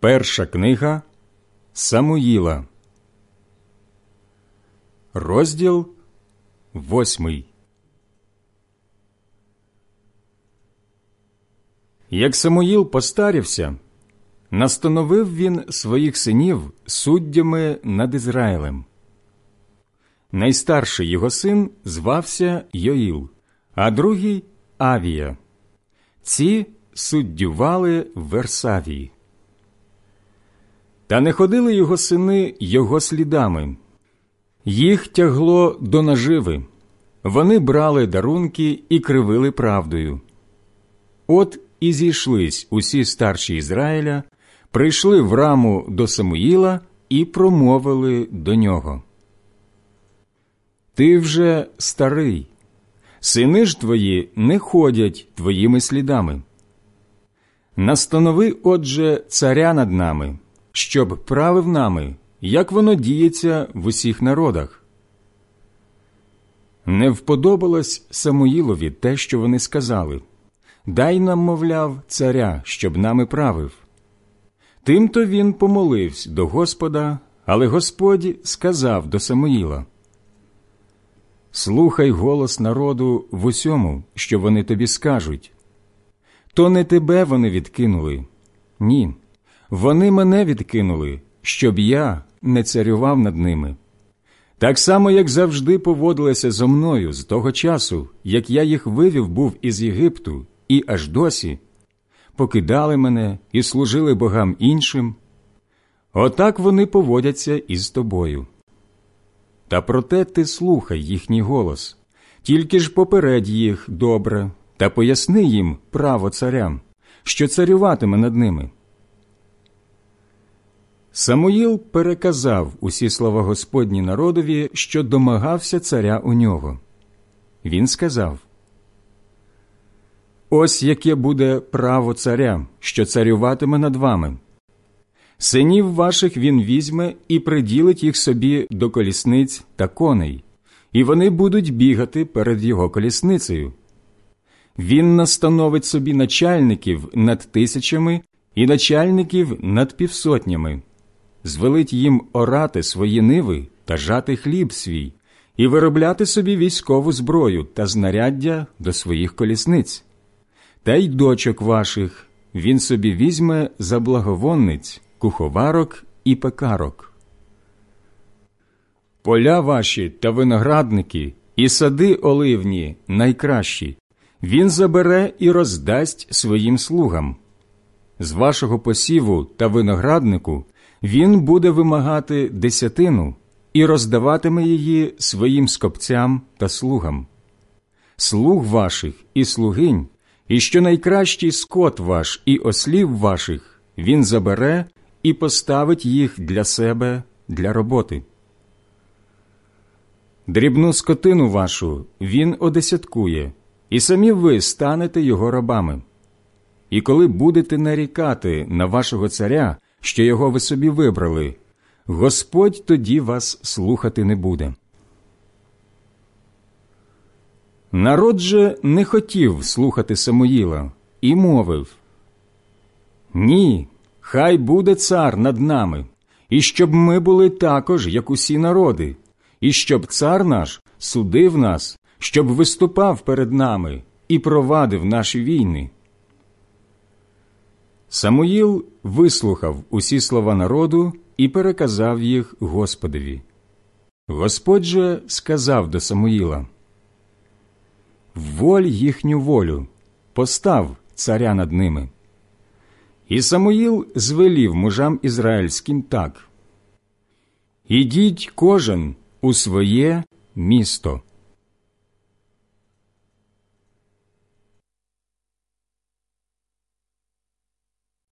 Перша книга Самуїла, розділ восьмий. Як Самуїл постарівся, настановив він своїх синів суддями над Ізраїлем. Найстарший його син звався Йоїл, а другий Авія. Ці суддювали в Версавії. Та не ходили його сини його слідами, їх тягло до наживи, вони брали дарунки і кривили правдою. От і зійшлись усі старші Ізраїля, прийшли в раму до Самуїла і промовили до нього. Ти вже старий, сини ж твої не ходять твоїми слідами. Настанови, отже, царя над нами щоб правив нами, як воно діється в усіх народах. Не вподобалось Самуїлові те, що вони сказали Дай нам, мовляв, царя, щоб нами правив. Тимто він помолився до Господа, але Господь сказав до Самуїла Слухай голос народу в усьому, що вони тобі скажуть. То не тебе вони відкинули, ні, вони мене відкинули, щоб я не царював над ними. Так само, як завжди поводилися зо мною з того часу, як я їх вивів був із Єгипту, і аж досі, покидали мене і служили богам іншим. Отак вони поводяться із тобою. Та проте ти слухай їхній голос, тільки ж попередь їх добре та поясни їм право царям, що царюватиме над ними. Самуїл переказав усі слова Господні народові, що домагався царя у нього. Він сказав Ось яке буде право царя, що царюватиме над вами. Синів ваших він візьме і приділить їх собі до колісниць та коней, і вони будуть бігати перед його колісницею. Він настановить собі начальників над тисячами і начальників над півсотнями звелить їм орати свої ниви та жати хліб свій, і виробляти собі військову зброю та знаряддя до своїх колісниць. Та й дочок ваших він собі візьме за благовонниць, куховарок і пекарок. Поля ваші та виноградники і сади оливні найкращі, він забере і роздасть своїм слугам. З вашого посіву та винограднику він буде вимагати десятину і роздаватиме її своїм скопцям та слугам. Слуг ваших і слугинь, і що найкращий скот ваш і ослів ваших він забере і поставить їх для себе для роботи. Дрібну скотину вашу він одесяткує, і самі ви станете його рабами. І коли будете нарікати на вашого царя, що його ви собі вибрали, Господь тоді вас слухати не буде. Народ же не хотів слухати Самуїла і мовив Ні, хай буде цар над нами, і щоб ми були також, як усі народи, і щоб цар наш судив нас, щоб виступав перед нами і провадив наші війни. Самуїл вислухав усі слова народу і переказав їх Господові. Господь же сказав до Самуїла Воль їхню волю, постав царя над ними. І Самуїл звелів мужам ізраїльським так Ідіть кожен у своє місто.